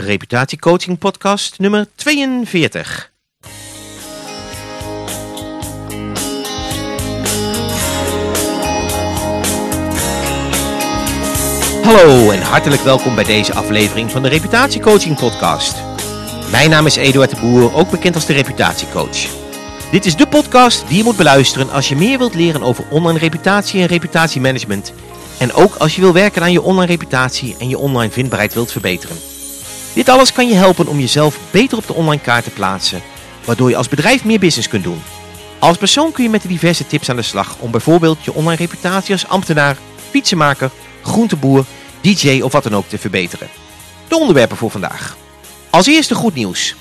Reputatiecoaching podcast nummer 42. Hallo en hartelijk welkom bij deze aflevering van de Reputatiecoaching podcast. Mijn naam is Eduard de Boer, ook bekend als de Reputatiecoach. Dit is de podcast die je moet beluisteren als je meer wilt leren over online reputatie en reputatiemanagement. En ook als je wil werken aan je online reputatie en je online vindbaarheid wilt verbeteren. Dit alles kan je helpen om jezelf beter op de online kaart te plaatsen, waardoor je als bedrijf meer business kunt doen. Als persoon kun je met de diverse tips aan de slag om bijvoorbeeld je online reputatie als ambtenaar, fietsenmaker, groenteboer, DJ of wat dan ook te verbeteren. De onderwerpen voor vandaag. Als eerste goed nieuws.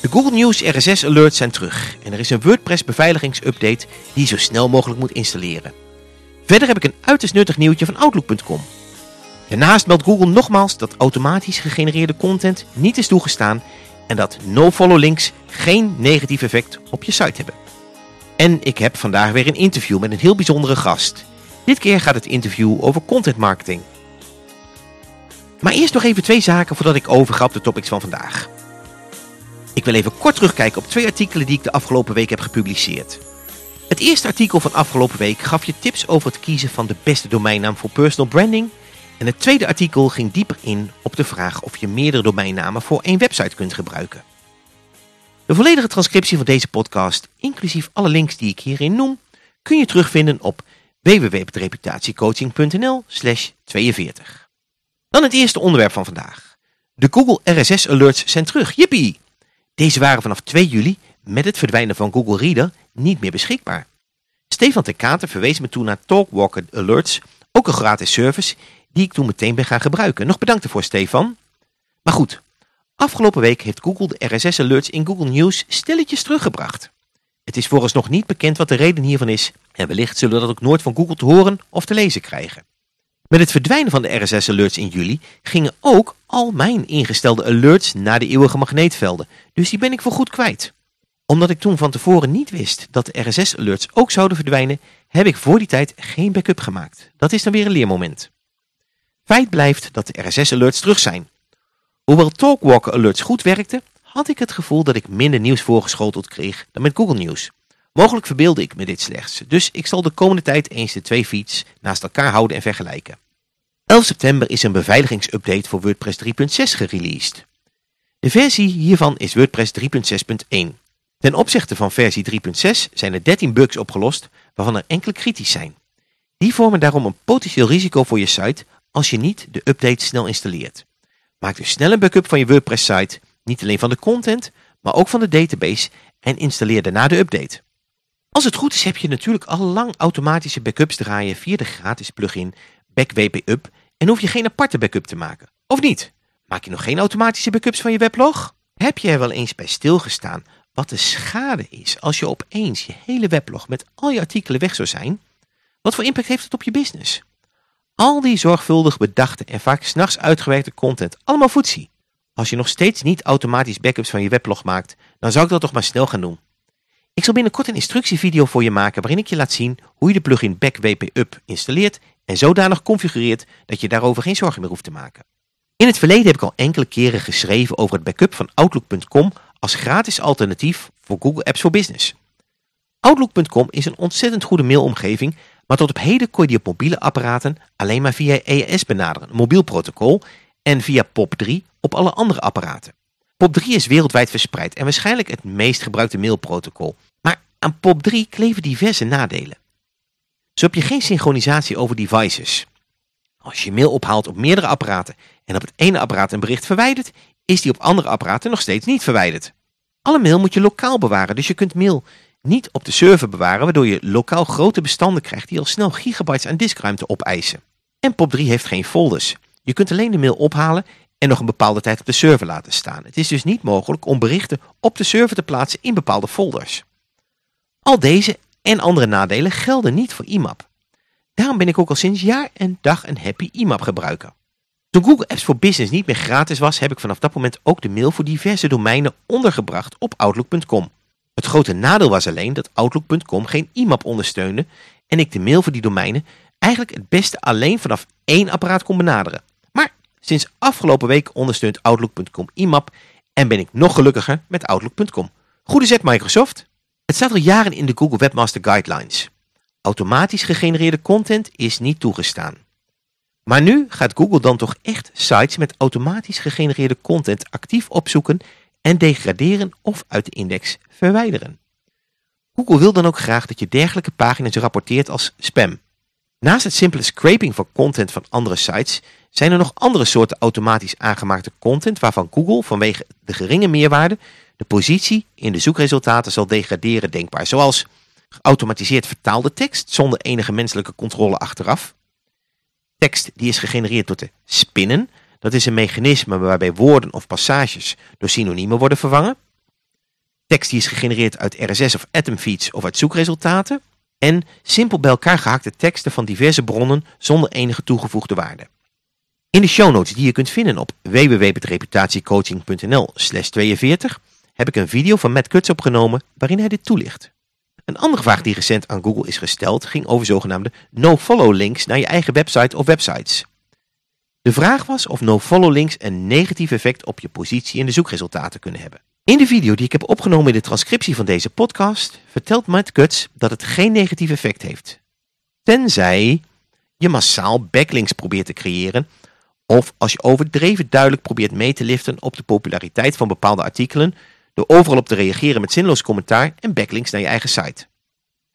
De Google News RSS alerts zijn terug en er is een WordPress beveiligingsupdate die je zo snel mogelijk moet installeren. Verder heb ik een uiterst nuttig nieuwtje van Outlook.com. Daarnaast meldt Google nogmaals dat automatisch gegenereerde content niet is toegestaan en dat no-follow links geen negatief effect op je site hebben. En ik heb vandaag weer een interview met een heel bijzondere gast. Dit keer gaat het interview over content marketing. Maar eerst nog even twee zaken voordat ik overga op de topics van vandaag. Ik wil even kort terugkijken op twee artikelen die ik de afgelopen week heb gepubliceerd. Het eerste artikel van afgelopen week gaf je tips over het kiezen van de beste domeinnaam voor personal branding. En het tweede artikel ging dieper in op de vraag of je meerdere domeinnamen voor één website kunt gebruiken. De volledige transcriptie van deze podcast, inclusief alle links die ik hierin noem, kun je terugvinden op www.reputatiecoaching.nl 42. Dan het eerste onderwerp van vandaag. De Google RSS Alerts zijn terug, yippie! Deze waren vanaf 2 juli met het verdwijnen van Google Reader niet meer beschikbaar. Stefan de Kater verwees me toen naar Talkwalker Alerts, ook een gratis service, die ik toen meteen ben gaan gebruiken. Nog bedankt ervoor Stefan. Maar goed, afgelopen week heeft Google de RSS Alerts in Google News stilletjes teruggebracht. Het is vooralsnog niet bekend wat de reden hiervan is en wellicht zullen we dat ook nooit van Google te horen of te lezen krijgen. Met het verdwijnen van de RSS Alerts in juli gingen ook al mijn ingestelde alerts naar de eeuwige magneetvelden, dus die ben ik voor goed kwijt. Omdat ik toen van tevoren niet wist dat de RSS Alerts ook zouden verdwijnen, heb ik voor die tijd geen backup gemaakt. Dat is dan weer een leermoment. Feit blijft dat de RSS Alerts terug zijn. Hoewel Talkwalker Alerts goed werkte, had ik het gevoel dat ik minder nieuws voorgeschoteld kreeg dan met Google News. Mogelijk verbeelde ik me dit slechts, dus ik zal de komende tijd eens de twee feeds naast elkaar houden en vergelijken. 11 september is een beveiligingsupdate voor WordPress 3.6 gereleased. De versie hiervan is WordPress 3.6.1. Ten opzichte van versie 3.6 zijn er 13 bugs opgelost, waarvan er enkele kritisch zijn. Die vormen daarom een potentieel risico voor je site als je niet de update snel installeert. Maak dus snel een backup van je WordPress site, niet alleen van de content, maar ook van de database en installeer daarna de update. Als het goed is heb je natuurlijk al lang automatische backups draaien via de gratis plugin BackWPUp en hoef je geen aparte backup te maken. Of niet? Maak je nog geen automatische backups van je weblog? Heb je er wel eens bij stilgestaan wat de schade is als je opeens je hele weblog met al je artikelen weg zou zijn? Wat voor impact heeft het op je business? Al die zorgvuldig bedachte en vaak s'nachts uitgewerkte content, allemaal voetzie. Als je nog steeds niet automatisch backups van je weblog maakt, dan zou ik dat toch maar snel gaan doen. Ik zal binnenkort een instructievideo voor je maken waarin ik je laat zien hoe je de plugin BackWPUp installeert en zodanig configureert dat je daarover geen zorgen meer hoeft te maken. In het verleden heb ik al enkele keren geschreven over het backup van Outlook.com als gratis alternatief voor Google Apps for Business. Outlook.com is een ontzettend goede mailomgeving, maar tot op heden kon je die op mobiele apparaten alleen maar via EAS benaderen, een mobiel protocol, en via POP3 op alle andere apparaten. POP3 is wereldwijd verspreid en waarschijnlijk het meest gebruikte mailprotocol, maar aan POP3 kleven diverse nadelen. Zo heb je geen synchronisatie over devices. Als je mail ophaalt op meerdere apparaten en op het ene apparaat een bericht verwijdert, is die op andere apparaten nog steeds niet verwijderd. Alle mail moet je lokaal bewaren, dus je kunt mail niet op de server bewaren, waardoor je lokaal grote bestanden krijgt die al snel gigabytes aan diskruimte opeisen. En POP3 heeft geen folders. Je kunt alleen de mail ophalen en nog een bepaalde tijd op de server laten staan. Het is dus niet mogelijk om berichten op de server te plaatsen in bepaalde folders. Al deze en andere nadelen gelden niet voor IMAP. Daarom ben ik ook al sinds jaar en dag een happy IMAP gebruiker. Toen Google Apps for Business niet meer gratis was, heb ik vanaf dat moment ook de mail voor diverse domeinen ondergebracht op Outlook.com. Het grote nadeel was alleen dat Outlook.com geen IMAP ondersteunde en ik de mail voor die domeinen eigenlijk het beste alleen vanaf één apparaat kon benaderen. Maar Sinds afgelopen week ondersteunt Outlook.com IMAP en ben ik nog gelukkiger met Outlook.com. Goede zet Microsoft. Het staat al jaren in de Google Webmaster Guidelines. Automatisch gegenereerde content is niet toegestaan. Maar nu gaat Google dan toch echt sites met automatisch gegenereerde content actief opzoeken en degraderen of uit de index verwijderen. Google wil dan ook graag dat je dergelijke pagina's rapporteert als spam. Naast het simpele scraping van content van andere sites zijn er nog andere soorten automatisch aangemaakte content waarvan Google vanwege de geringe meerwaarde de positie in de zoekresultaten zal degraderen denkbaar, zoals geautomatiseerd vertaalde tekst zonder enige menselijke controle achteraf, tekst die is gegenereerd door te spinnen, dat is een mechanisme waarbij woorden of passages door synoniemen worden vervangen, tekst die is gegenereerd uit RSS of Atom feeds of uit zoekresultaten, en simpel bij elkaar gehakte teksten van diverse bronnen zonder enige toegevoegde waarde. In de show notes die je kunt vinden op www.reputatiecoaching.nl 42 heb ik een video van Matt Kuts opgenomen waarin hij dit toelicht. Een andere vraag die recent aan Google is gesteld ging over zogenaamde no-follow links naar je eigen website of websites. De vraag was of no-follow links een negatief effect op je positie in de zoekresultaten kunnen hebben. In de video die ik heb opgenomen in de transcriptie van deze podcast vertelt Matt Kuts dat het geen negatief effect heeft. Tenzij je massaal backlinks probeert te creëren of als je overdreven duidelijk probeert mee te liften op de populariteit van bepaalde artikelen door overal op te reageren met zinloos commentaar en backlinks naar je eigen site.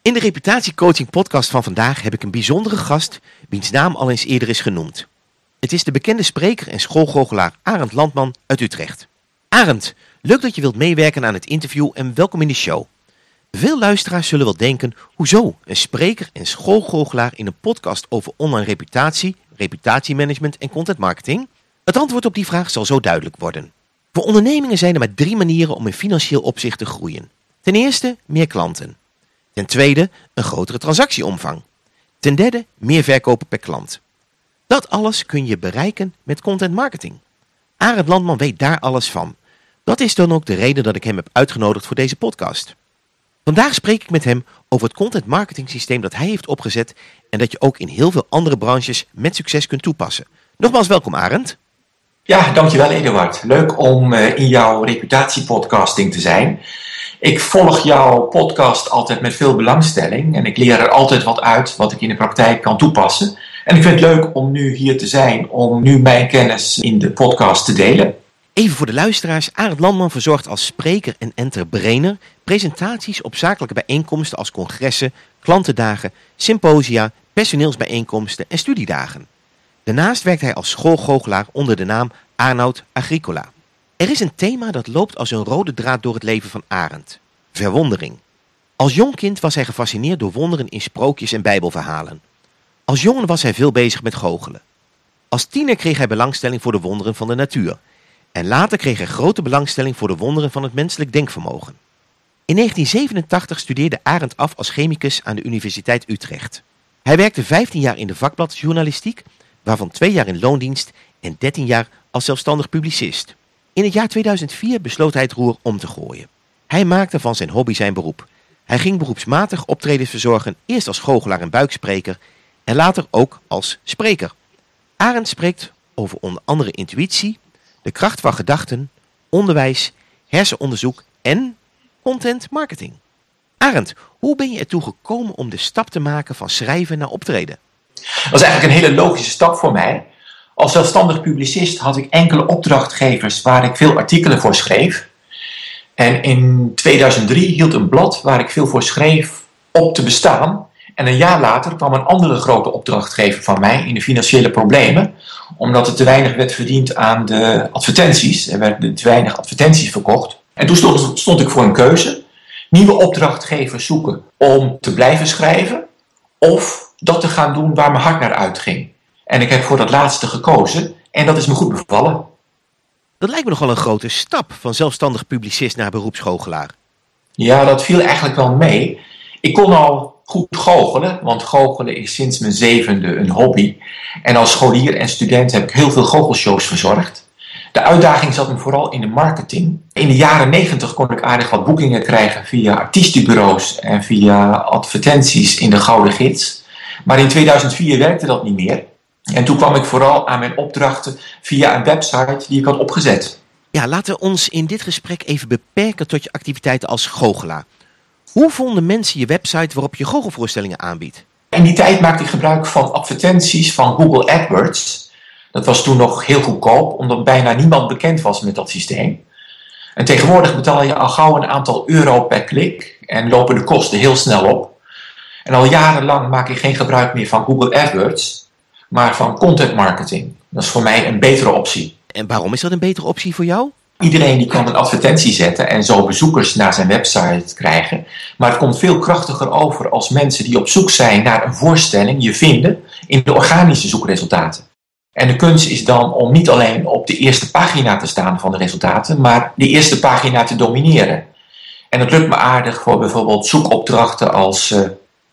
In de reputatiecoaching podcast van vandaag heb ik een bijzondere gast wiens naam al eens eerder is genoemd. Het is de bekende spreker en schoolgoochelaar Arend Landman uit Utrecht. Arend, leuk dat je wilt meewerken aan het interview en welkom in de show. Veel luisteraars zullen wel denken, hoezo een spreker en schoolgoochelaar in een podcast over online reputatie, reputatiemanagement en content marketing? Het antwoord op die vraag zal zo duidelijk worden. Voor ondernemingen zijn er maar drie manieren om in financieel opzicht te groeien. Ten eerste meer klanten. Ten tweede een grotere transactieomvang. Ten derde meer verkopen per klant. Dat alles kun je bereiken met content marketing. Arend Landman weet daar alles van. Dat is dan ook de reden dat ik hem heb uitgenodigd voor deze podcast. Vandaag spreek ik met hem over het content marketing systeem dat hij heeft opgezet en dat je ook in heel veel andere branches met succes kunt toepassen. Nogmaals welkom Arend. Ja, dankjewel Eduard. Leuk om uh, in jouw reputatiepodcasting te zijn. Ik volg jouw podcast altijd met veel belangstelling en ik leer er altijd wat uit wat ik in de praktijk kan toepassen. En ik vind het leuk om nu hier te zijn, om nu mijn kennis in de podcast te delen. Even voor de luisteraars, Arend Landman verzorgt als spreker en enterbrainer presentaties op zakelijke bijeenkomsten als congressen, klantendagen, symposia, personeelsbijeenkomsten en studiedagen. Daarnaast werkt hij als schoolgoochelaar onder de naam Arnoud Agricola. Er is een thema dat loopt als een rode draad door het leven van Arend. Verwondering. Als jong kind was hij gefascineerd door wonderen in sprookjes en bijbelverhalen. Als jongen was hij veel bezig met goochelen. Als tiener kreeg hij belangstelling voor de wonderen van de natuur. En later kreeg hij grote belangstelling voor de wonderen van het menselijk denkvermogen. In 1987 studeerde Arend af als chemicus aan de Universiteit Utrecht. Hij werkte 15 jaar in de vakbladjournalistiek waarvan twee jaar in loondienst en 13 jaar als zelfstandig publicist. In het jaar 2004 besloot hij het roer om te gooien. Hij maakte van zijn hobby zijn beroep. Hij ging beroepsmatig optredens verzorgen, eerst als goochelaar en buikspreker en later ook als spreker. Arend spreekt over onder andere intuïtie, de kracht van gedachten, onderwijs, hersenonderzoek en content marketing. Arend, hoe ben je ertoe gekomen om de stap te maken van schrijven naar optreden? Dat is eigenlijk een hele logische stap voor mij. Als zelfstandig publicist had ik enkele opdrachtgevers waar ik veel artikelen voor schreef. En in 2003 hield een blad waar ik veel voor schreef op te bestaan. En een jaar later kwam een andere grote opdrachtgever van mij in de financiële problemen, omdat er te weinig werd verdiend aan de advertenties. Er werden te weinig advertenties verkocht. En toen stond, stond ik voor een keuze: nieuwe opdrachtgevers zoeken om te blijven schrijven, of dat te gaan doen waar mijn hart naar uitging. En ik heb voor dat laatste gekozen en dat is me goed bevallen. Dat lijkt me nogal een grote stap van zelfstandig publicist naar beroepsgoochelaar. Ja, dat viel eigenlijk wel mee. Ik kon al goed goochelen, want goochelen is sinds mijn zevende een hobby. En als scholier en student heb ik heel veel goochelshows verzorgd. De uitdaging zat me vooral in de marketing. In de jaren negentig kon ik aardig wat boekingen krijgen via artiestenbureaus en via advertenties in de Gouden Gids. Maar in 2004 werkte dat niet meer. En toen kwam ik vooral aan mijn opdrachten via een website die ik had opgezet. Ja, laten we ons in dit gesprek even beperken tot je activiteiten als goochelaar. Hoe vonden mensen je website waarop je goochelvoorstellingen aanbiedt? In die tijd maakte ik gebruik van advertenties van Google AdWords. Dat was toen nog heel goedkoop, omdat bijna niemand bekend was met dat systeem. En tegenwoordig betaal je al gauw een aantal euro per klik en lopen de kosten heel snel op. En al jarenlang maak ik geen gebruik meer van Google AdWords, maar van content marketing. Dat is voor mij een betere optie. En waarom is dat een betere optie voor jou? Iedereen die kan een advertentie zetten en zo bezoekers naar zijn website krijgen. Maar het komt veel krachtiger over als mensen die op zoek zijn naar een voorstelling je vinden in de organische zoekresultaten. En de kunst is dan om niet alleen op de eerste pagina te staan van de resultaten, maar de eerste pagina te domineren. En dat lukt me aardig voor bijvoorbeeld zoekopdrachten als uh,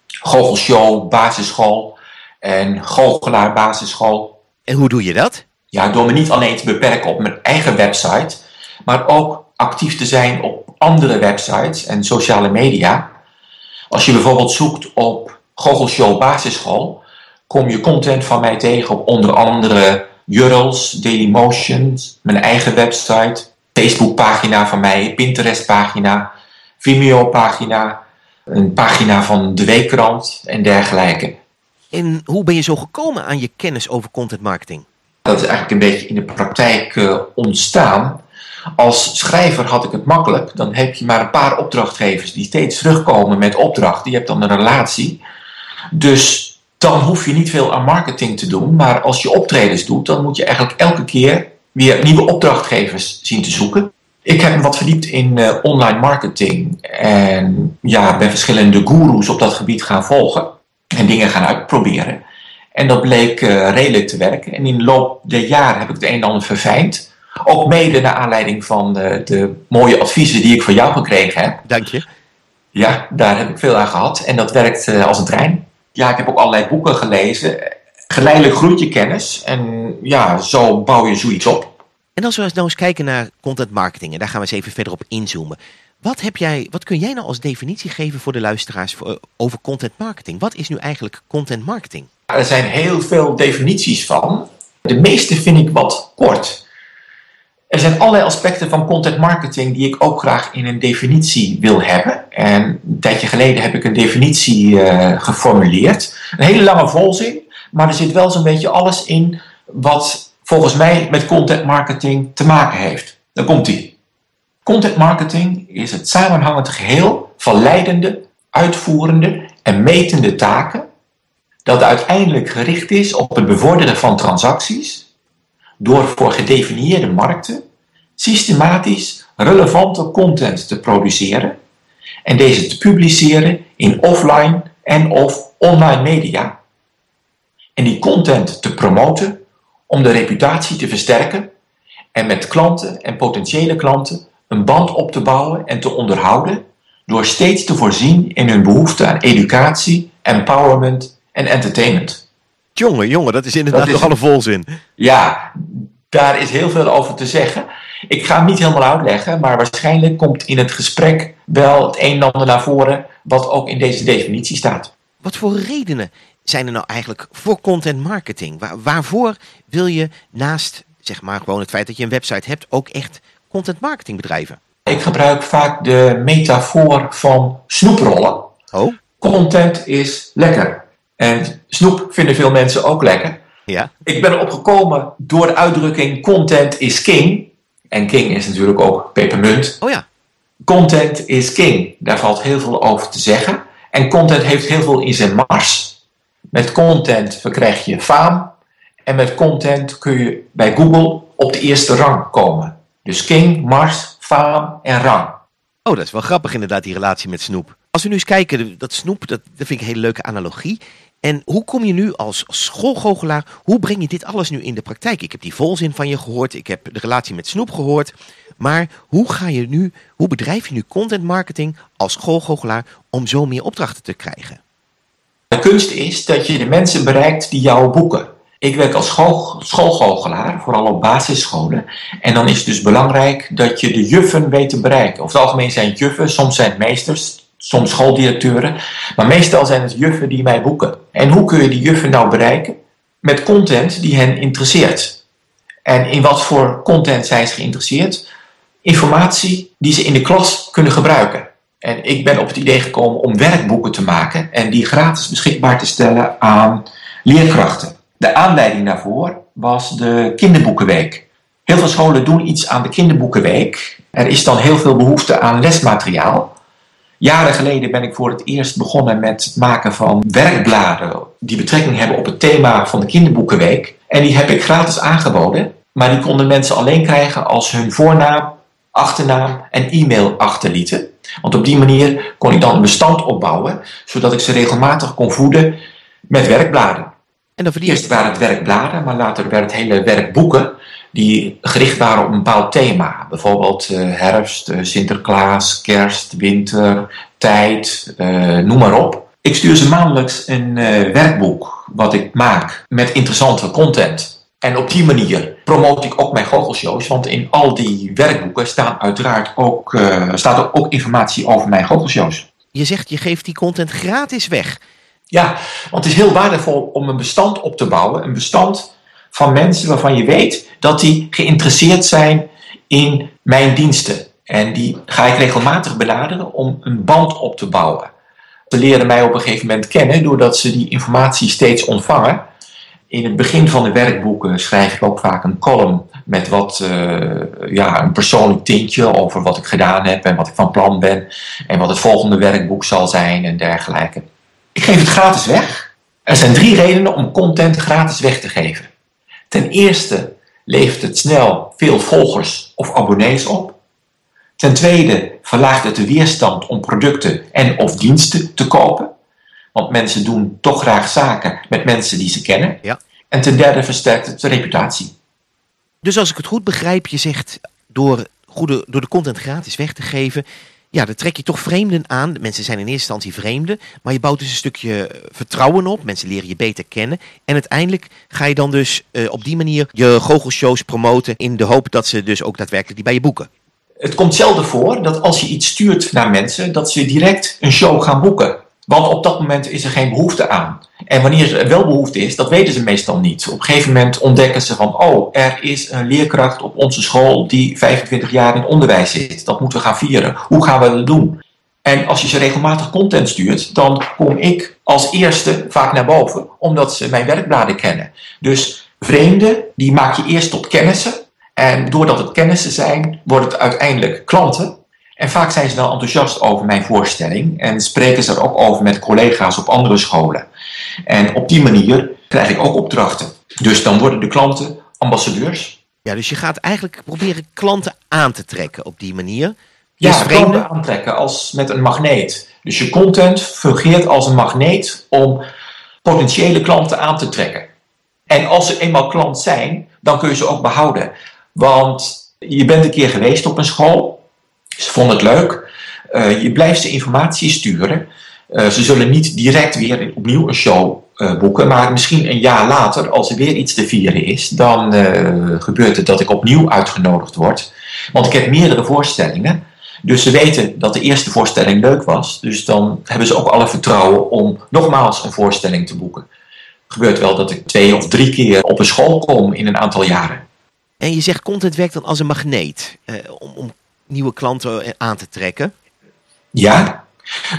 goochelshow, basisschool en goochelaar basisschool. En hoe doe je dat? Ja, door me niet alleen te beperken op mijn eigen website, maar ook actief te zijn op andere websites en sociale media. Als je bijvoorbeeld zoekt op Googleshow Basisschool, kom je content van mij tegen op onder andere URLs, Dailymotion, mijn eigen website, Facebookpagina van mij, Pinterest-pagina, Vimeo-pagina, een pagina van de Weekkrant en dergelijke. En hoe ben je zo gekomen aan je kennis over content marketing? Dat is eigenlijk een beetje in de praktijk uh, ontstaan. Als schrijver had ik het makkelijk. Dan heb je maar een paar opdrachtgevers die steeds terugkomen met opdrachten. Je hebt dan een relatie. Dus dan hoef je niet veel aan marketing te doen. Maar als je optredens doet, dan moet je eigenlijk elke keer weer nieuwe opdrachtgevers zien te zoeken. Ik heb me wat verdiept in uh, online marketing. En ja, ben verschillende goeroes op dat gebied gaan volgen. En dingen gaan uitproberen. En dat bleek uh, redelijk te werken. En in de loop der jaren heb ik het een en ander verfijnd. Ook mede naar aanleiding van de, de mooie adviezen die ik van jou gekregen heb. Dank je. Ja, daar heb ik veel aan gehad. En dat werkt uh, als een trein. Ja, ik heb ook allerlei boeken gelezen. Geleidelijk groeit je kennis. En ja, zo bouw je zoiets op. En als we nou eens kijken naar content marketing. En daar gaan we eens even verder op inzoomen. Wat, heb jij, wat kun jij nou als definitie geven voor de luisteraars voor, over content marketing? Wat is nu eigenlijk content marketing? Er zijn heel veel definities van. De meeste vind ik wat kort. Er zijn allerlei aspecten van content marketing die ik ook graag in een definitie wil hebben. En een tijdje geleden heb ik een definitie uh, geformuleerd. Een hele lange volzin, maar er zit wel zo'n beetje alles in wat volgens mij met content marketing te maken heeft. Dan komt die. Content marketing is het samenhangend geheel van leidende, uitvoerende en metende taken dat uiteindelijk gericht is op het bevorderen van transacties door voor gedefinieerde markten systematisch relevante content te produceren en deze te publiceren in offline en of online media en die content te promoten om de reputatie te versterken en met klanten en potentiële klanten een band op te bouwen en te onderhouden door steeds te voorzien in hun behoefte aan educatie, empowerment en entertainment. Jongen, jongen, dat is inderdaad nogal een volzin. Ja, daar is heel veel over te zeggen. Ik ga hem niet helemaal uitleggen, maar waarschijnlijk komt in het gesprek wel het een en ander naar voren wat ook in deze definitie staat. Wat voor redenen zijn er nou eigenlijk voor content marketing? Waar, waarvoor wil je naast zeg maar gewoon het feit dat je een website hebt ook echt content marketing bedrijven? Ik gebruik vaak de metafoor van snoeprollen. Oh? Content is lekker. En snoep vinden veel mensen ook lekker. Ja. Ik ben erop gekomen door de uitdrukking content is king. En king is natuurlijk ook pepermunt. Oh ja. Content is king. Daar valt heel veel over te zeggen. En content heeft heel veel in zijn mars. Met content verkrijg je faam. En met content kun je bij Google op de eerste rang komen. Dus king, mars, faam en rang. Oh, dat is wel grappig inderdaad, die relatie met snoep. Als we nu eens kijken, dat snoep, dat, dat vind ik een hele leuke analogie. En hoe kom je nu als schoolgoochelaar, hoe breng je dit alles nu in de praktijk? Ik heb die volzin van je gehoord, ik heb de relatie met Snoep gehoord. Maar hoe ga je nu, hoe bedrijf je nu content marketing als schoolgoochelaar om zo meer opdrachten te krijgen? De kunst is dat je de mensen bereikt die jou boeken. Ik werk als school, schoolgoochelaar, vooral op basisscholen. En dan is het dus belangrijk dat je de juffen weet te bereiken. Over het algemeen zijn het juffen, soms zijn het meesters, soms schooldirecteuren. Maar meestal zijn het juffen die mij boeken. En hoe kun je die juffen nou bereiken? met content die hen interesseert. En in wat voor content zijn ze geïnteresseerd? Informatie die ze in de klas kunnen gebruiken. En ik ben op het idee gekomen om werkboeken te maken en die gratis beschikbaar te stellen aan leerkrachten. De aanleiding daarvoor was de Kinderboekenweek. Heel veel scholen doen iets aan de Kinderboekenweek. Er is dan heel veel behoefte aan lesmateriaal. Jaren geleden ben ik voor het eerst begonnen met het maken van werkbladen die betrekking hebben op het thema van de Kinderboekenweek. En die heb ik gratis aangeboden, maar die konden mensen alleen krijgen als hun voornaam, achternaam en e-mail achterlieten. Want op die manier kon ik dan een bestand opbouwen, zodat ik ze regelmatig kon voeden met werkbladen. En dan Eerst waren het werkbladen, maar later werden het hele werkboeken die gericht waren op een bepaald thema. Bijvoorbeeld uh, herfst, uh, Sinterklaas, kerst, winter, tijd, uh, noem maar op. Ik stuur ze maandelijks een werkboek wat ik maak met interessante content. En op die manier promote ik ook mijn goochelshows, want in al die werkboeken staan uiteraard ook, staat ook informatie over mijn goochelshows. Je zegt je geeft die content gratis weg. Ja, want het is heel waardevol om een bestand op te bouwen. Een bestand van mensen waarvan je weet dat die geïnteresseerd zijn in mijn diensten. En die ga ik regelmatig benaderen om een band op te bouwen. Ze leren mij op een gegeven moment kennen doordat ze die informatie steeds ontvangen. In het begin van de werkboeken schrijf ik ook vaak een column met wat, uh, ja, een persoonlijk tintje over wat ik gedaan heb en wat ik van plan ben. En wat het volgende werkboek zal zijn en dergelijke. Ik geef het gratis weg. Er zijn drie redenen om content gratis weg te geven. Ten eerste levert het snel veel volgers of abonnees op. Ten tweede verlaagt het de weerstand om producten en of diensten te kopen. Want mensen doen toch graag zaken met mensen die ze kennen. Ja. En ten derde versterkt het de reputatie. Dus als ik het goed begrijp, je zegt door, goede, door de content gratis weg te geven, ja, dan trek je toch vreemden aan. Mensen zijn in eerste instantie vreemden, maar je bouwt dus een stukje vertrouwen op. Mensen leren je beter kennen. En uiteindelijk ga je dan dus uh, op die manier je goochelshows promoten in de hoop dat ze dus ook daadwerkelijk die bij je boeken. Het komt zelden voor dat als je iets stuurt naar mensen, dat ze direct een show gaan boeken. Want op dat moment is er geen behoefte aan. En wanneer er wel behoefte is, dat weten ze meestal niet. Op een gegeven moment ontdekken ze van, oh, er is een leerkracht op onze school die 25 jaar in onderwijs zit. Dat moeten we gaan vieren. Hoe gaan we dat doen? En als je ze regelmatig content stuurt, dan kom ik als eerste vaak naar boven, omdat ze mijn werkbladen kennen. Dus vreemden, die maak je eerst tot kennissen. En doordat het kennissen zijn, wordt het uiteindelijk klanten. En vaak zijn ze wel enthousiast over mijn voorstelling en spreken ze er ook over met collega's op andere scholen. En op die manier krijg ik ook opdrachten. Dus dan worden de klanten ambassadeurs. Ja, dus je gaat eigenlijk proberen klanten aan te trekken op die manier. Ja, klanten aantrekken als met een magneet. Dus je content fungeert als een magneet om potentiële klanten aan te trekken. En als ze eenmaal klant zijn, dan kun je ze ook behouden. Want je bent een keer geweest op een school ze vonden het leuk. Uh, je blijft ze informatie sturen. Uh, ze zullen niet direct weer opnieuw een show uh, boeken, maar misschien een jaar later, als er weer iets te vieren is, dan gebeurt het dat ik opnieuw uitgenodigd word. Want ik heb meerdere voorstellingen. Dus ze weten dat de eerste voorstelling leuk was. Dus dan hebben ze ook alle vertrouwen om nogmaals een voorstelling te boeken. Het gebeurt wel dat ik twee of drie keer op een school kom in een aantal jaren. En je zegt content werkt dan als een magneet. om, om nieuwe klanten aan te trekken? Ja,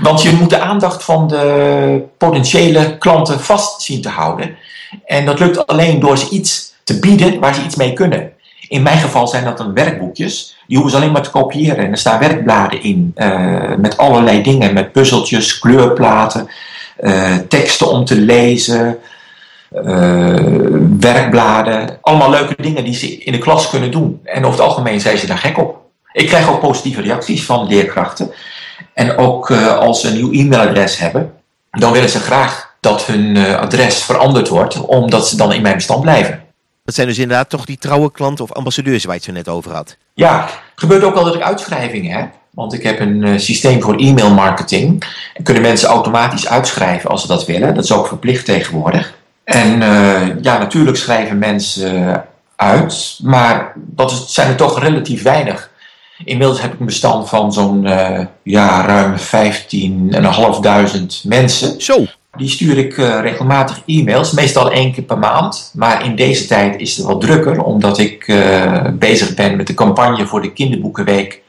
want je moet de aandacht van de potentiële klanten vast zien te houden. En dat lukt alleen door ze iets te bieden waar ze iets mee kunnen. In mijn geval zijn dat dan werkboekjes. Die hoeven ze alleen maar te kopiëren. En er staan werkbladen in. Uh, met allerlei dingen. Met puzzeltjes, kleurplaten. Uh, teksten om te lezen. Uh, werkbladen. Allemaal leuke dingen die ze in de klas kunnen doen. En over het algemeen zijn ze daar gek op. Ik krijg ook positieve reacties van leerkrachten. En ook uh, als ze een nieuw e-mailadres hebben, dan willen ze graag dat hun uh, adres veranderd wordt, omdat ze dan in mijn bestand blijven. Dat zijn dus inderdaad toch die trouwe klanten of ambassadeurs waar je het zo net over had? Ja, het gebeurt ook wel dat ik uitschrijvingen heb. Want ik heb een uh, systeem voor e-mail marketing. En kunnen mensen automatisch uitschrijven als ze dat willen. Dat is ook verplicht tegenwoordig. En ja, natuurlijk schrijven mensen uit. Maar dat is, zijn er toch relatief weinig. Inmiddels heb ik een bestand van zo'n uh, ja, ruim 15.500 mensen. Zo. Die stuur ik uh, regelmatig e-mails, meestal één keer per maand. Maar in deze tijd is het wat drukker, omdat ik uh, bezig ben met de campagne voor de Kinderboekenweek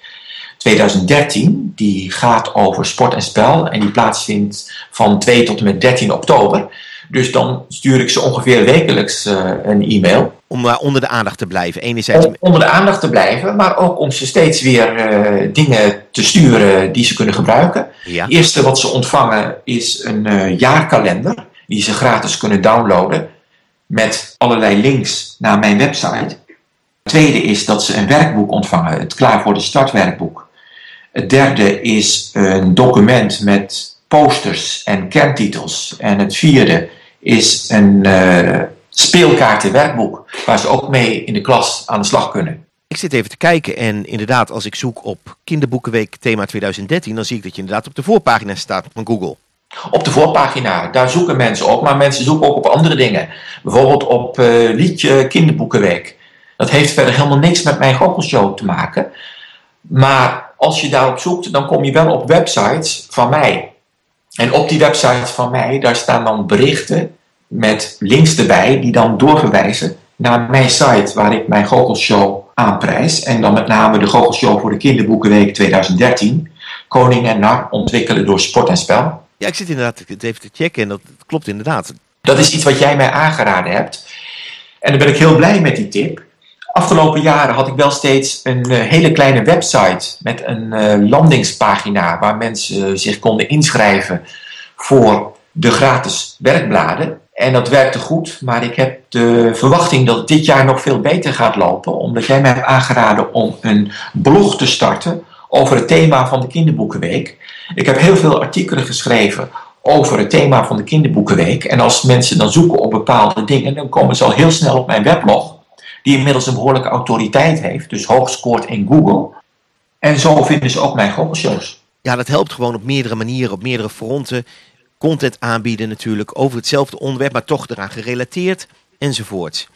2013. Die gaat over sport en spel en die plaatsvindt van 2 tot en met 13 oktober. Dus dan stuur ik ze ongeveer wekelijks een e-mail. Om onder de aandacht te blijven. Enerzijds... Om onder de aandacht te blijven, maar ook om ze steeds weer uh, dingen te sturen die ze kunnen gebruiken. Ja. Het eerste wat ze ontvangen is een jaarkalender. Die ze gratis kunnen downloaden. Met allerlei links naar mijn website. Het tweede is dat ze een werkboek ontvangen. Het Klaar voor de Start werkboek. Het derde is een document met posters en kerntitels. En het vierde is een uh, speelkaartenwerkboek waar ze ook mee in de klas aan de slag kunnen. Ik zit even te kijken en inderdaad als ik zoek op kinderboekenweek thema 2013 dan zie ik dat je inderdaad op de voorpagina staat van Google. Op de voorpagina, daar zoeken mensen op, maar mensen zoeken ook op andere dingen. Bijvoorbeeld op uh, liedje kinderboekenweek. Dat heeft verder helemaal niks met mijn Google-show te maken. Maar als je daarop zoekt, dan kom je wel op websites van mij. En op die website van mij, daar staan dan berichten met links erbij, die dan doorverwijzen naar mijn site waar ik mijn Google-show aanprijs. En dan met name de Google-show voor de Kinderboekenweek 2013. Koning en Nar ontwikkelen door sport en spel. Ja, ik zit inderdaad het even te checken en dat klopt inderdaad. Dat is iets wat jij mij aangeraden hebt. En dan ben ik heel blij met die tip. Afgelopen jaren had ik wel steeds een uh, hele kleine website met een uh, landingspagina waar mensen uh, zich konden inschrijven voor de gratis werkbladen. En dat werkte goed, maar ik heb de verwachting dat het dit jaar nog veel beter gaat lopen, omdat jij mij hebt aangeraden om een blog te starten over het thema van de Kinderboekenweek. Ik heb heel veel artikelen geschreven over het thema van de Kinderboekenweek. En als mensen dan zoeken op bepaalde dingen, dan komen ze al heel snel op mijn weblog die inmiddels een behoorlijke autoriteit heeft, dus hoog scoort in Google. En zo vinden ze ook mijn Google-shows. Ja, dat helpt gewoon op meerdere manieren, op meerdere fronten. Content aanbieden natuurlijk, over hetzelfde onderwerp, maar toch eraan gerelateerd, enzovoort.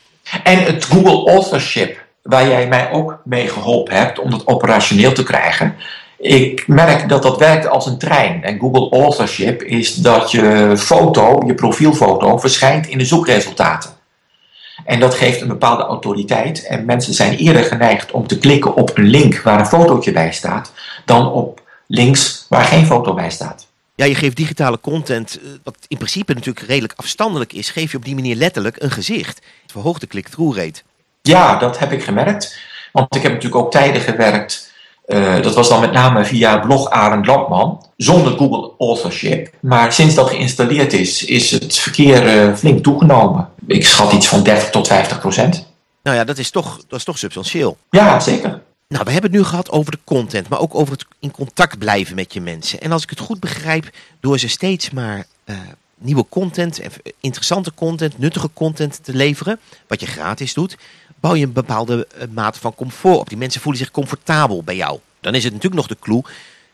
En het Google Authorship, waar jij mij ook mee geholpen hebt om dat operationeel te krijgen. Ik merk dat dat werkt als een trein. En Google Authorship is dat je foto, je profielfoto, verschijnt in de zoekresultaten. En dat geeft een bepaalde autoriteit. En mensen zijn eerder geneigd om te klikken op een link waar een fotootje bij staat, dan op links waar geen foto bij staat. Ja, je geeft digitale content, wat in principe natuurlijk redelijk afstandelijk is, geef je op die manier letterlijk een gezicht. Het verhoogt de click-through rate. Ja, dat heb ik gemerkt. Want ik heb natuurlijk ook tijden gewerkt. Uh, dat was dan met name via blog Arend Landman, zonder Google Authorship. Maar sinds dat geïnstalleerd is, is het verkeer uh, flink toegenomen. Ik schat iets van 30 tot 50 procent. Nou ja, dat is toch, dat is toch substantieel. Ja, zeker. Nou, we hebben het nu gehad over de content, maar ook over het in contact blijven met je mensen. En als ik het goed begrijp, door ze steeds maar uh, nieuwe content, interessante content, nuttige content te leveren, wat je gratis doet, bouw je een bepaalde uh, mate van comfort op. Die mensen voelen zich comfortabel bij jou. Dan is het natuurlijk nog de clue,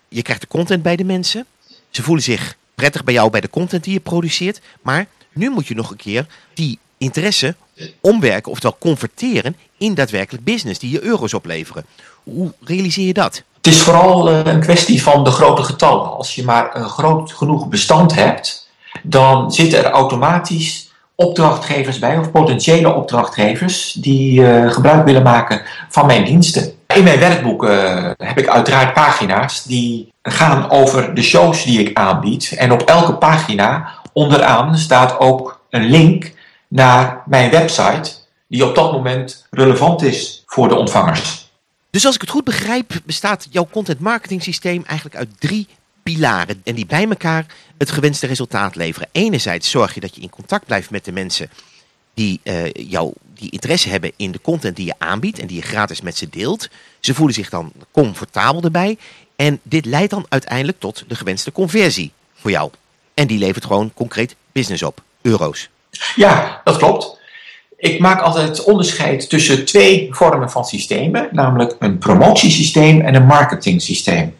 je krijgt de content bij de mensen, ze voelen zich prettig bij jou bij de content die je produceert, maar nu moet je nog een keer die interesse omwerken, oftewel converteren in daadwerkelijk business die je euro's opleveren. Hoe realiseer je dat? Het is vooral een kwestie van de grote getallen. Als je maar een groot genoeg bestand hebt, dan zitten er automatisch opdrachtgevers bij, of potentiële opdrachtgevers, die uh, gebruik willen maken van mijn diensten. In mijn werkboek uh, heb ik uiteraard pagina's die gaan over de shows die ik aanbied. En op elke pagina onderaan staat ook een link naar mijn website, die op dat moment relevant is voor de ontvangers. Dus als ik het goed begrijp, bestaat jouw content marketing systeem eigenlijk uit drie pilaren. En die bij elkaar het gewenste resultaat leveren. Enerzijds zorg je dat je in contact blijft met de mensen die, uh, jou, die interesse hebben in de content die je aanbiedt en die je gratis met ze deelt. Ze voelen zich dan comfortabel erbij. En dit leidt dan uiteindelijk tot de gewenste conversie voor jou. En die levert gewoon concreet business op, euro's. Ja, dat klopt. Ik maak altijd onderscheid tussen twee vormen van systemen, namelijk een promotiesysteem en een marketingsysteem.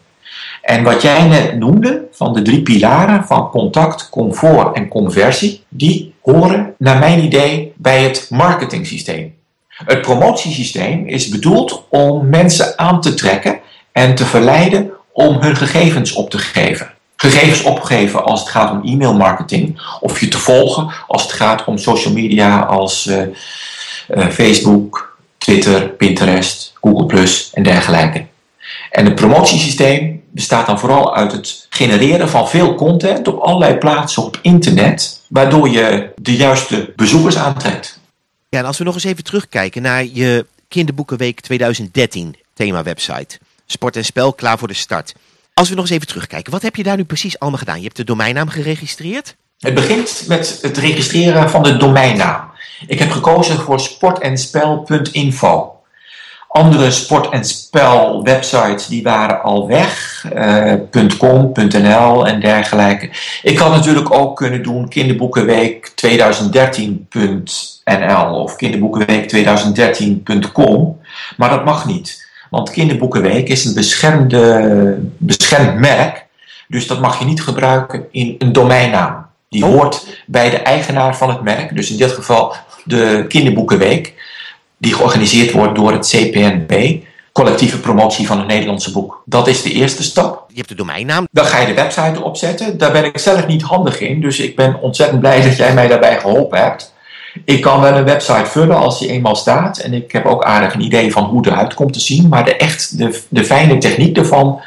En wat jij net noemde, van de drie pilaren van contact, comfort en conversie, die horen naar mijn idee bij het marketingsysteem. Het promotiesysteem is bedoeld om mensen aan te trekken en te verleiden om hun gegevens op te geven. Gegevens opgeven als het gaat om e-mailmarketing, of je te volgen als het gaat om social media als uh, uh, Facebook, Twitter, Pinterest, Google en dergelijke. En het promotiesysteem bestaat dan vooral uit het genereren van veel content op allerlei plaatsen op internet, waardoor je de juiste bezoekers aantrekt. Ja, en als we nog eens even terugkijken naar je Kinderboekenweek 2013 thema website. Sport en spel klaar voor de start. Als we nog eens even terugkijken, wat heb je daar nu precies allemaal gedaan? Je hebt de domeinnaam geregistreerd? Het begint met het registreren van de domeinnaam. Ik heb gekozen voor sportenspel.info. Andere sport- en spel websites die waren al weg. Uh, .com, .nl en dergelijke. Ik had natuurlijk ook kunnen doen kinderboekenweek 2013.nl of kinderboekenweek 2013.com. Maar dat mag niet. Want kinderboekenweek is een beschermde, beschermd merk. Dus dat mag je niet gebruiken in een domeinnaam. Die oh. hoort bij de eigenaar van het merk. Dus in dit geval de kinderboekenweek die georganiseerd wordt door het CPNB, collectieve promotie van het Nederlandse boek. Dat is de eerste stap. Je hebt de domeinnaam. Dan ga je de website opzetten. Daar ben ik zelf niet handig in, dus ik ben ontzettend blij dat jij mij daarbij geholpen hebt. Ik kan wel een website vullen als die eenmaal staat. En ik heb ook aardig een idee van hoe het eruit komt te zien. Maar de, echt, de, de fijne techniek ervan,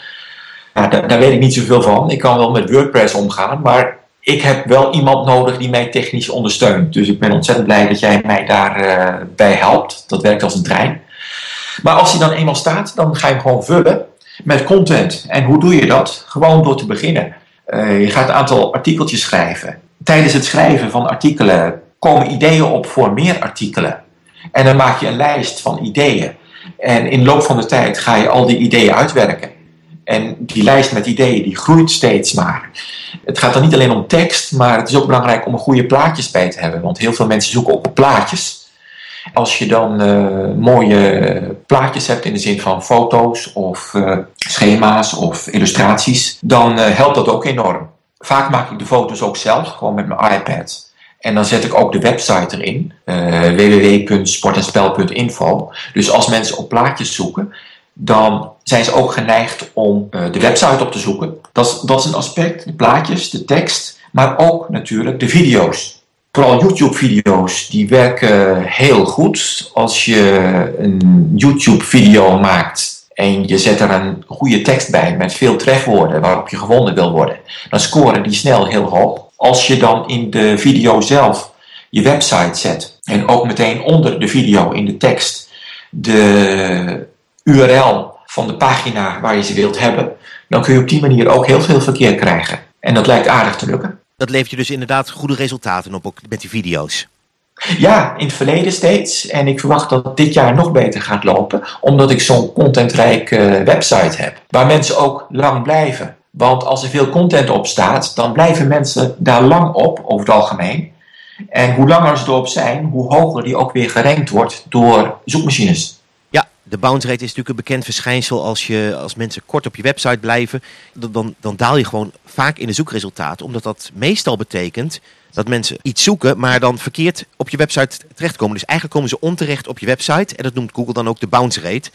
daar, weet ik niet zoveel van. Ik kan wel met WordPress omgaan, maar ik heb wel iemand nodig die mij technisch ondersteunt. Dus ik ben ontzettend blij dat jij mij daarbij uh, bij helpt. Dat werkt als een trein. Maar als hij dan eenmaal staat, dan ga je hem gewoon vullen met content. En hoe doe je dat? Gewoon door te beginnen. Uh, je gaat een aantal artikeltjes schrijven. Tijdens het schrijven van artikelen komen ideeën op voor meer artikelen. En dan maak je een lijst van ideeën. En in de loop van de tijd ga je al die ideeën uitwerken. En die lijst met ideeën die groeit steeds maar. Het gaat dan niet alleen om tekst, maar het is ook belangrijk om een goede plaatjes bij te hebben. Want heel veel mensen zoeken op plaatjes. Als je dan uh, mooie plaatjes hebt in de zin van foto's of uh, schema's of illustraties, dan uh, helpt dat ook enorm. Vaak maak ik de foto's ook zelf, gewoon met mijn iPad. En dan zet ik ook de website erin, www.sportenspel.info. Dus als mensen op plaatjes zoeken, dan zijn ze ook geneigd om uh, de website op te zoeken. Dat is, dat is een aspect, de plaatjes, de tekst, maar ook natuurlijk de video's. Vooral YouTube-video's, die werken heel goed. Als je een YouTube-video maakt en je zet er een goede tekst bij met veel trefwoorden waarop je gevonden wil worden, dan scoren die snel heel hoog. Als je dan in de video zelf je website zet en ook meteen onder de video in de tekst de URL van de pagina waar je ze wilt hebben, dan kun je op die manier ook heel veel verkeer krijgen. En dat lijkt aardig te lukken. Dat levert je dus inderdaad goede resultaten op, ook met die video's. Ja, in het verleden steeds. En ik verwacht dat dit jaar nog beter gaat lopen, omdat ik zo'n contentrijke website heb, waar mensen ook lang blijven. Want als er veel content op staat, dan blijven mensen daar lang op, over het algemeen. En hoe langer ze erop zijn, hoe hoger die ook weer gerankt wordt door zoekmachines de bounce rate is natuurlijk een bekend verschijnsel. Als, je, als mensen kort op je website blijven, dan, dan daal je gewoon vaak in de zoekresultaten. Omdat dat meestal betekent dat mensen iets zoeken, maar dan verkeerd op je website terechtkomen. Dus eigenlijk komen ze onterecht op je website. En dat noemt Google dan ook de bounce rate.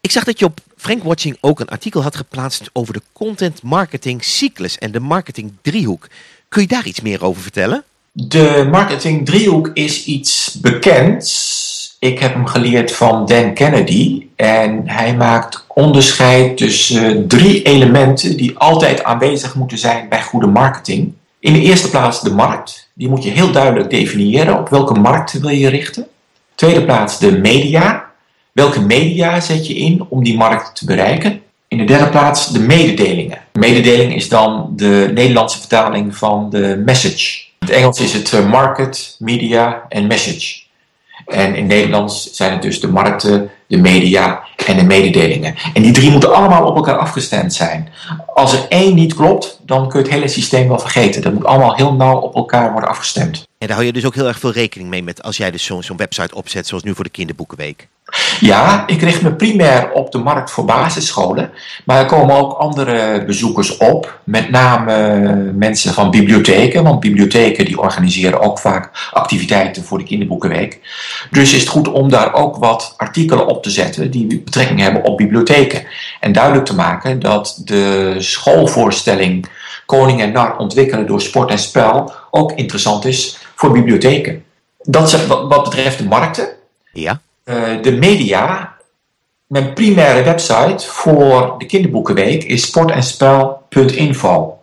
Ik zag dat je op Frank Watching ook een artikel had geplaatst over de content marketing cyclus en de marketing driehoek. Kun je daar iets meer over vertellen? De marketing driehoek is iets bekends ik heb hem geleerd van Dan Kennedy en hij maakt onderscheid tussen drie elementen die altijd aanwezig moeten zijn bij goede marketing. In de eerste plaats de markt. Die moet je heel duidelijk definiëren. Op welke markt wil je richten? Tweede plaats de media. Welke media zet je in om die markt te bereiken? In de derde plaats de mededelingen. Mededeling is dan de Nederlandse vertaling van de message. In het Engels is het eh, market, media en message. En in Nederlands zijn het dus de markten, de media en de mededelingen. En die drie moeten allemaal op elkaar afgestemd zijn. Als er één niet klopt, dan kun je het hele systeem wel vergeten. Dat moet allemaal heel nauw op elkaar worden afgestemd. En daar hou je dus ook heel erg veel rekening mee met als jij dus zo'n website opzet, zoals nu voor de kinderboekenweek. Ja, ik richt me primair op de markt voor basisscholen. Maar er komen ook andere bezoekers op. Met name mensen van bibliotheken. Want bibliotheken die organiseren ook vaak activiteiten voor de kinderboekenweek. Dus is het goed om daar ook wat artikelen op te zetten die betrekking hebben op bibliotheken. En duidelijk te maken dat de schoolvoorstelling Koning en Nar ontwikkelen door sport en spel ook interessant is voor bibliotheken. Dat is wat, wat betreft de markten. Ja. Uh, de media, mijn primaire website voor de kinderboekenweek is sportenspel.info.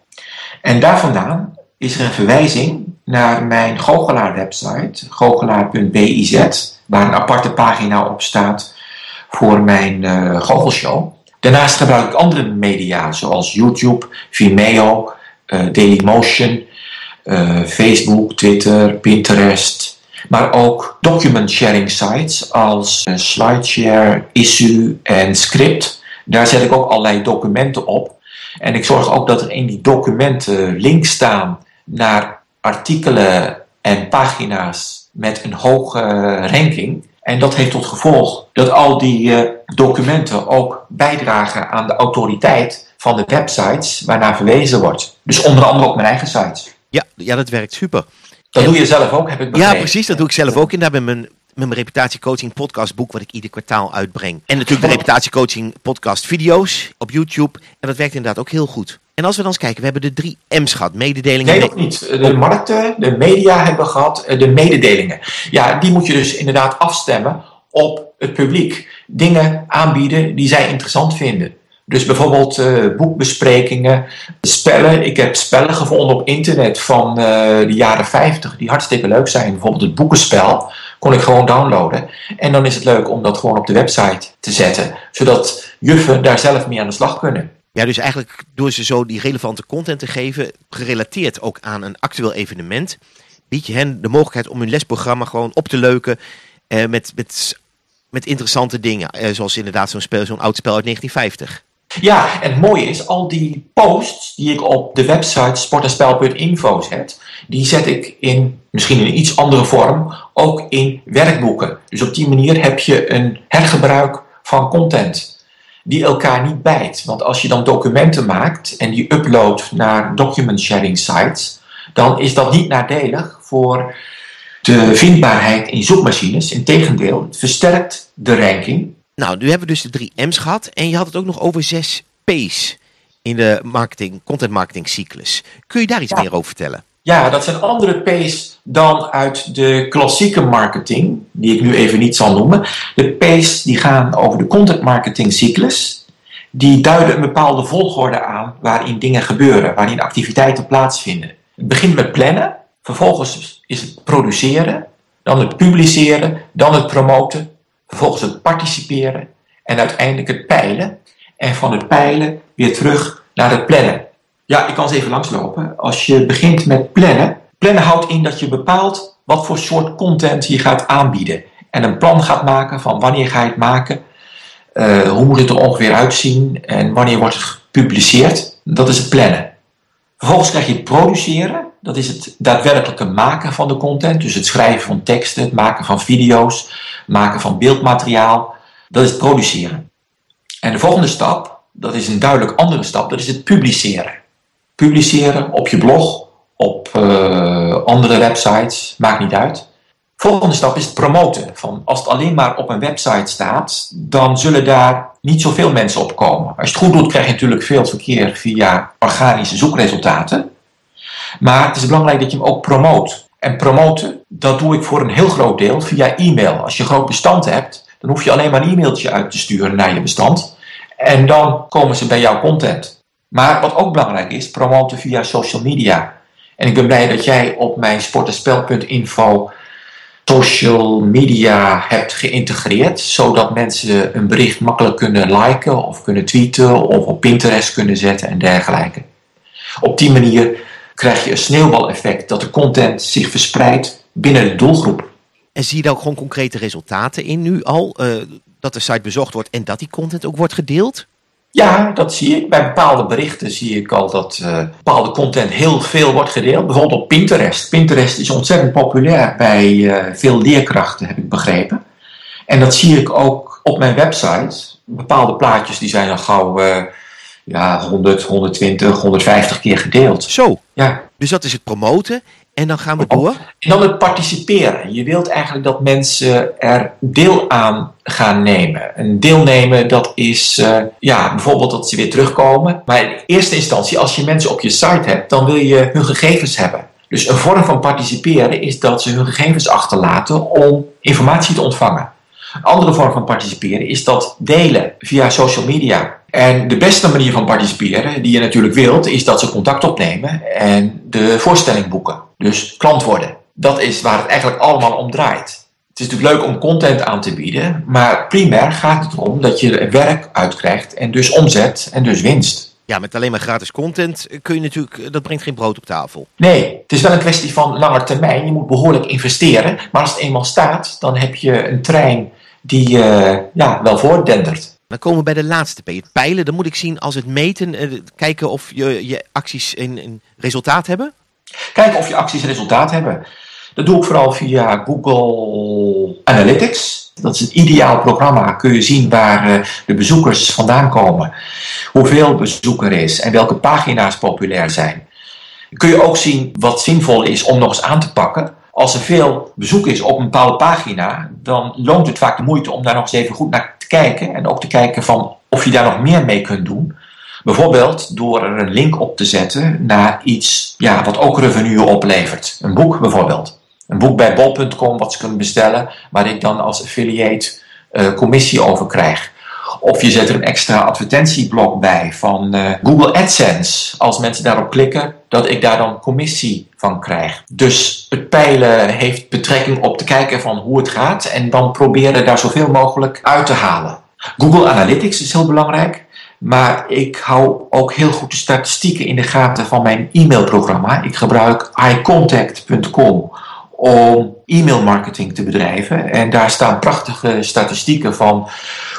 En daar vandaan is er een verwijzing naar mijn goochelaar website, goochelaar.biz, waar een aparte pagina op staat voor mijn uh, goochelshow. Daarnaast gebruik ik andere media zoals YouTube, Vimeo, uh, Dailymotion, uh, Facebook, Twitter, Pinterest. Maar ook document sharing sites als uh, SlideShare, Issue en Script. Daar zet ik ook allerlei documenten op. En ik zorg ook dat er in die documenten links staan naar artikelen en pagina's met een hoge ranking. En dat heeft tot gevolg dat al die uh, documenten ook bijdragen aan de autoriteit van de websites waarnaar verwezen wordt. Dus onder andere op mijn eigen sites. Ja, dat werkt super. Dat doe je zelf ook, heb ik begrepen. Ja, precies. Dat doe ik zelf ook. En daar ben mijn, met mijn reputatiecoaching podcastboek wat ik ieder kwartaal uitbreng. En natuurlijk de reputatiecoaching podcast video's op YouTube. En dat werkt inderdaad ook heel goed. En als we dan eens kijken, we hebben de drie M's gehad. Mededelingen. Nee, nog niet. De markten, de media hebben we gehad, de mededelingen. Ja, die moet je dus inderdaad afstemmen op het publiek. Dingen aanbieden die zij interessant vinden. Dus bijvoorbeeld uh, boekbesprekingen, spellen. Ik heb spellen gevonden op internet van uh, de jaren 50 die hartstikke leuk zijn. Bijvoorbeeld het boekenspel kon ik gewoon downloaden. En dan is het leuk om dat gewoon op de website te zetten. Zodat juffen daar zelf mee aan de slag kunnen. Ja, dus eigenlijk door ze zo die relevante content te geven, gerelateerd ook aan een actueel evenement, bied je hen de mogelijkheid om hun lesprogramma gewoon op te leuken eh, met, met, met interessante dingen. Eh, zoals inderdaad zo'n spel, zo'n oud spel uit 1950. Ja, en het mooie is, al die posts die ik op de website sportenspel.info zet, die zet ik in misschien in iets andere vorm ook in werkboeken. Dus op die manier heb je een hergebruik van content die elkaar niet bijt. Want als je dan documenten maakt en die uploadt naar document sharing sites, dan is dat niet nadelig voor de vindbaarheid in zoekmachines. Integendeel, het versterkt de ranking. Nou, nu hebben we dus de drie M's gehad en je had het ook nog over zes P's in de marketing, content marketing cyclus. Kun je daar iets ja. meer over vertellen? Ja, dat zijn andere P's dan uit de klassieke marketing, die ik nu even niet zal noemen. De P's die gaan over de content marketing cyclus. Die duiden een bepaalde volgorde aan waarin dingen gebeuren, waarin activiteiten plaatsvinden. Het begint met plannen, vervolgens is het produceren, dan het publiceren, dan het promoten, vervolgens het participeren en uiteindelijk het peilen. En van het peilen weer terug naar het plannen. Ja, ik kan eens even langslopen. Als je begint met plannen. Plannen houdt in dat je bepaalt wat voor soort content je gaat aanbieden. En een plan gaat maken van wanneer ga je het maken. Uh, hoe moet het er ongeveer uitzien. En wanneer wordt het gepubliceerd. Dat is het plannen. Vervolgens krijg je het produceren. Dat is het daadwerkelijke maken van de content. Dus het schrijven van teksten, het maken van video's, maken van beeldmateriaal. Dat is het produceren. En de volgende stap, dat is een duidelijk andere stap, dat is het publiceren publiceren op je blog, op uh, andere websites, maakt niet uit. Volgende stap is promoten. Van als het alleen maar op een website staat, dan zullen daar niet zoveel mensen op komen. Als je het goed doet, krijg je natuurlijk veel verkeer via organische zoekresultaten. Maar het is belangrijk dat je hem ook promoot. En promoten, dat doe ik voor een heel groot deel via e-mail. Als je een groot bestand hebt, dan hoef je alleen maar een e-mailtje uit te sturen naar je bestand. En dan komen ze bij jouw content. Maar wat ook belangrijk is, promoten via social media. En ik ben blij dat jij op mijn sportenspel.info social media hebt geïntegreerd, zodat mensen een bericht makkelijk kunnen liken of kunnen tweeten of op Pinterest kunnen zetten en dergelijke. Op die manier krijg je een sneeuwbaleffect dat de content zich verspreidt binnen de doelgroep. En zie je daar ook gewoon concrete resultaten in nu al? Uh, dat de site bezocht wordt en dat die content ook wordt gedeeld? Ja, dat zie ik. Bij bepaalde berichten zie ik al dat uh, bepaalde content heel veel wordt gedeeld. Bijvoorbeeld op Pinterest. Pinterest is ontzettend populair bij uh, veel leerkrachten, heb ik begrepen. En dat zie ik ook op mijn website. Bepaalde plaatjes die zijn al gauw uh, ja, 100, 120, 150 keer gedeeld. Zo. Ja. Dus dat is het promoten. En dan gaan we door. En dan het participeren. Je wilt eigenlijk dat mensen er deel aan gaan nemen. Een deelnemen, dat is uh, ja, bijvoorbeeld dat ze weer terugkomen. Maar in eerste instantie, als je mensen op je site hebt, dan wil je hun gegevens hebben. Dus een vorm van participeren is dat ze hun gegevens achterlaten om informatie te ontvangen. Een andere vorm van participeren is dat delen via social media. En de beste manier van participeren, die je natuurlijk wilt, is dat ze contact opnemen en de voorstelling boeken. Dus klant worden. Dat is waar het eigenlijk allemaal om draait. Het is natuurlijk leuk om content aan te bieden, maar primair gaat het erom dat je er werk uitkrijgt en dus omzet en dus winst. Ja, met alleen maar gratis content kun je natuurlijk, dat brengt geen brood op tafel. Nee, het is wel een kwestie van langer termijn. Je moet behoorlijk investeren, maar als het eenmaal staat, dan heb je een trein die uh, ja, wel voordendert. Dan komen we bij de laatste P. Het peilen, dan moet ik zien als het meten, eh, kijken of je, je acties een, een resultaat hebben? Kijken of je acties resultaat hebben. Dat doe ik vooral via Google Analytics. Dat is een ideaal programma. Kun je zien waar uh, de bezoekers vandaan komen. Hoeveel bezoeker is en welke pagina's populair zijn. Kun je ook zien wat zinvol is om nog eens aan te pakken. Als er veel bezoek is op een bepaalde pagina, dan loont het vaak de moeite om daar nog eens even goed naar te kijken. En ook te kijken van of je daar nog meer mee kunt doen. Bijvoorbeeld door er een link op te zetten naar iets ja, wat ook revenue oplevert. Een boek bijvoorbeeld. Een boek bij bol.com wat ze kunnen bestellen, waar ik dan als affiliate uh, commissie over krijg. Of je zet er een extra advertentieblok bij van uh, Google AdSense. Als mensen daarop klikken, dat ik daar dan commissie van krijg. Dus het peilen heeft betrekking op te kijken van hoe het gaat en dan proberen daar zoveel mogelijk uit te halen. Google Analytics is heel belangrijk. Maar ik hou ook heel goed de statistieken in de gaten van mijn e-mailprogramma. Ik gebruik iContact.com om e-mailmarketing te bedrijven. En daar staan prachtige statistieken van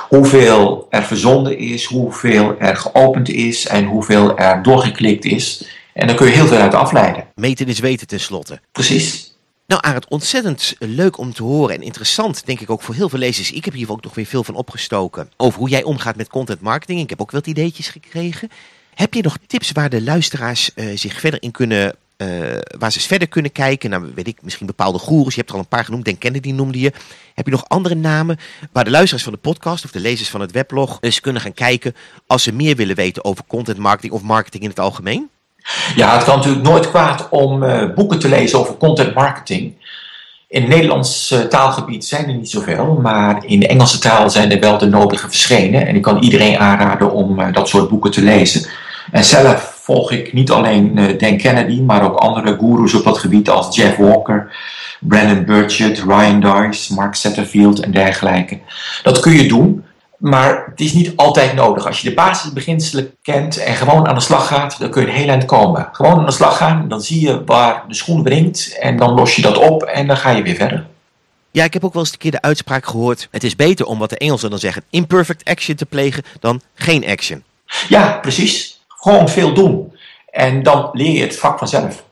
hoeveel er verzonden is, hoeveel er geopend is en hoeveel er doorgeklikt is. En dan kun je heel veel uit afleiden. Meten is weten tenslotte. Precies. Nou Arend, ontzettend leuk om te horen en interessant denk ik ook voor heel veel lezers. Ik heb hier ook nog weer veel van opgestoken over hoe jij omgaat met content marketing. Ik heb ook wel ideetjes gekregen. Heb je nog tips waar de luisteraars uh, zich verder in kunnen uh, waar ze verder kunnen kijken. Nou, weet ik, misschien bepaalde goeroes. Je hebt er al een paar genoemd. Den Kennedy noemde je. Heb je nog andere namen waar de luisteraars van de podcast of de lezers van het weblog eens kunnen gaan kijken als ze meer willen weten over content marketing of marketing in het algemeen? Ja, het kan natuurlijk nooit kwaad om uh, boeken te lezen over content marketing. In het Nederlands uh, taalgebied zijn er niet zoveel, maar in de Engelse taal zijn er wel de nodige verschenen. En ik kan iedereen aanraden om uh, dat soort boeken te lezen. En zelf volg ik niet alleen Dan Kennedy, maar ook andere gurus op dat gebied als Jeff Walker, Brandon Burchett, Ryan Dice, Mark Satterfield en dergelijke. Dat kun je doen, maar het is niet altijd nodig. Als je de basisbeginselen kent en gewoon aan de slag gaat, dan kun je een heel eind komen. Gewoon aan de slag gaan, dan zie je waar de schoen wringt en dan los je dat op en dan ga je weer verder. Ja, ik heb ook wel eens een keer de uitspraak gehoord. Het is beter om wat de Engelsen dan zeggen, imperfect action te plegen dan geen action. Ja, precies. Gewoon veel doen. En dan leer je het vak vanzelf.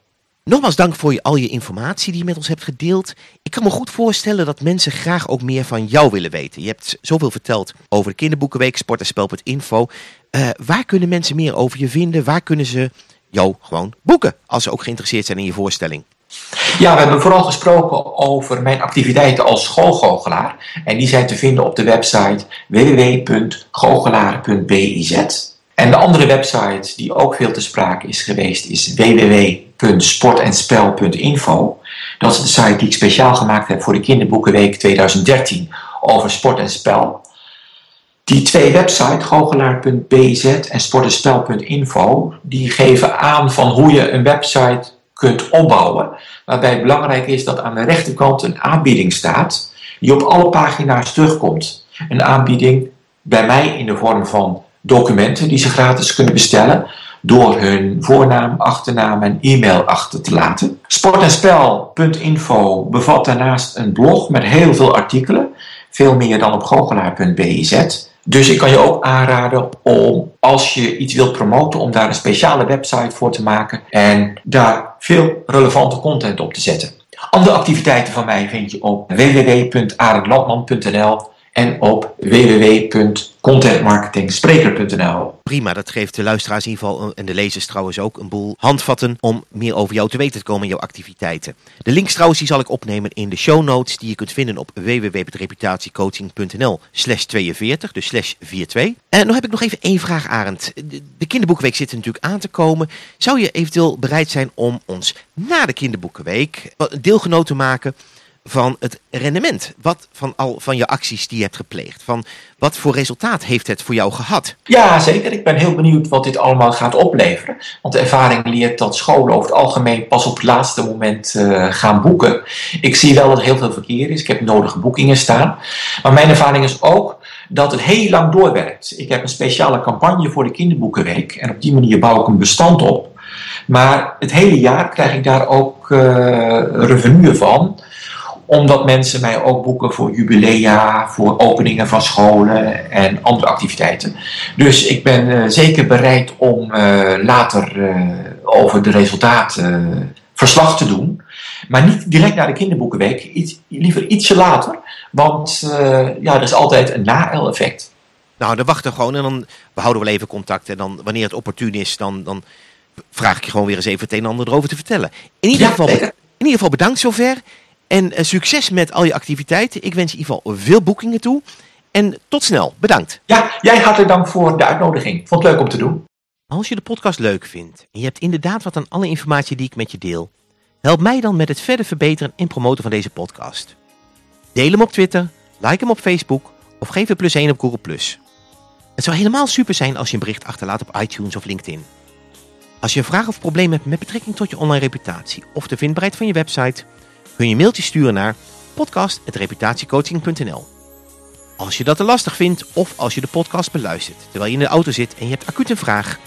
Nogmaals dank voor je, al je informatie die je met ons hebt gedeeld. Ik kan me goed voorstellen dat mensen graag ook meer van jou willen weten. Je hebt zoveel verteld over de kinderboekenweek, sport en spel.info. Uh, waar kunnen mensen meer over je vinden? Waar kunnen ze jou gewoon boeken als ze ook geïnteresseerd zijn in je voorstelling? Ja, we hebben vooral gesproken over mijn activiteiten als schoolgoochelaar. En die zijn te vinden op de website www.goochelaar.biz. En de andere website die ook veel te sprake is geweest is www.sportenspel.info. Dat is de site die ik speciaal gemaakt heb voor de Kinderboekenweek 2013 over sport en spel. Die twee websites, goochelaar.bz en sportenspel.info, die geven aan van hoe je een website kunt opbouwen. Waarbij belangrijk is dat aan de rechterkant een aanbieding staat die op alle pagina's terugkomt. Een aanbieding bij mij in de vorm van documenten die ze gratis kunnen bestellen door hun voornaam, achternaam en e-mail achter te laten. Sportenspel.info bevat daarnaast een blog met heel veel artikelen, veel meer dan op goochelaar.biz. Dus ik kan je ook aanraden om, als je iets wilt promoten, om daar een speciale website voor te maken en daar veel relevante content op te zetten. Andere activiteiten van mij vind je op www.arendlandman.nl en op www.contentmarketingspreker.nl. Prima, dat geeft de luisteraars in ieder geval en de lezers trouwens ook een boel handvatten om meer over jou te weten te komen in jouw activiteiten. De links trouwens die zal ik opnemen in de show notes die je kunt vinden op www.reputatiecoaching.nl slash 42, dus slash 42. En dan heb ik nog even één vraag Arend. De, de kinderboekenweek zit er natuurlijk aan te komen. Zou je eventueel bereid zijn om ons na de kinderboekenweek deelgenoot te maken van het rendement. Wat van al van je acties die je hebt gepleegd. Van wat voor resultaat heeft het voor jou gehad? Ja, zeker. Ik ben heel benieuwd wat dit allemaal gaat opleveren. Want de ervaring leert dat scholen over het algemeen pas op het laatste moment uh, gaan boeken. Ik zie wel dat er heel veel verkeer is. Ik heb nodige boekingen staan. Maar mijn ervaring is ook dat het heel lang doorwerkt. Ik heb een speciale campagne voor de kinderboekenweek. En op die manier bouw ik een bestand op. Maar het hele jaar krijg ik daar ook uh, revenue van omdat mensen mij ook boeken voor jubilea, voor openingen van scholen en andere activiteiten. Dus ik ben uh, zeker bereid om uh, later uh, over de resultaten verslag te doen. Maar niet direct na de kinderboekenweek, iets, liever ietsje later. Want ja, er is altijd een na-effect. Nou, dan wachten we gewoon en dan we houden wel even contact. En dan, wanneer het opportun is, dan, dan vraag ik je gewoon weer eens even het een en ander erover te vertellen. In ieder, Ja, geval, in ieder geval bedankt zover. En eh, succes met al je activiteiten. Ik wens je in ieder geval veel boekingen toe. En tot snel. Bedankt. Ja, jij hartelijk dank voor de uitnodiging. Vond het leuk om te doen. Als je de podcast leuk vindt en je hebt inderdaad wat aan alle informatie die ik met je deel, help mij dan met het verder verbeteren en promoten van deze podcast. Deel hem op Twitter, like hem op Facebook of geef een plus 1 op Google+. Het zou helemaal super zijn als je een bericht achterlaat op iTunes of LinkedIn. Als je een vraag of probleem hebt met betrekking tot je online reputatie of de vindbaarheid van je website, kun je een mailtje sturen naar podcast.reputatiecoaching.nl. Als je dat te lastig vindt of als je de podcast beluistert terwijl je in de auto zit en je hebt acuut een vraag,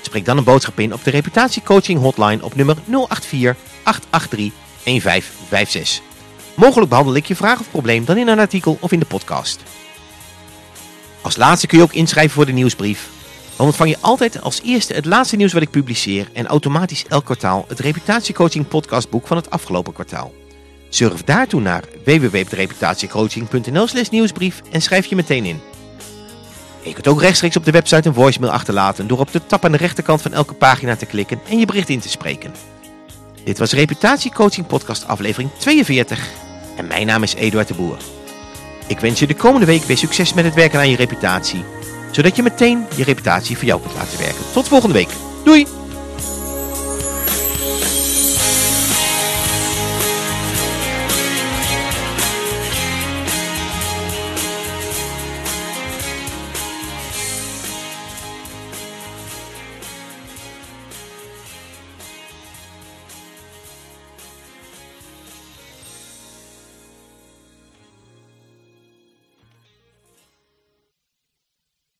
spreek dan een boodschap in op de reputatiecoaching hotline op nummer 084 883 1556. Mogelijk behandel ik je vraag of probleem dan in een artikel of in de podcast. Als laatste kun je ook inschrijven voor de nieuwsbrief. Dan ontvang je altijd als eerste het laatste nieuws wat ik publiceer en automatisch elk kwartaal het reputatiecoaching podcastboek van het afgelopen kwartaal. Surf daartoe naar www.reputatiecoaching.nl slash nieuwsbrief en schrijf je meteen in. Je kunt ook rechtstreeks op de website een voicemail achterlaten door op de tab aan de rechterkant van elke pagina te klikken en je bericht in te spreken. Dit was Reputatiecoaching podcast aflevering 42 en mijn naam is Eduard de Boer. Ik wens je de komende week weer succes met het werken aan je reputatie, zodat je meteen je reputatie voor jou kunt laten werken. Tot volgende week. Doei!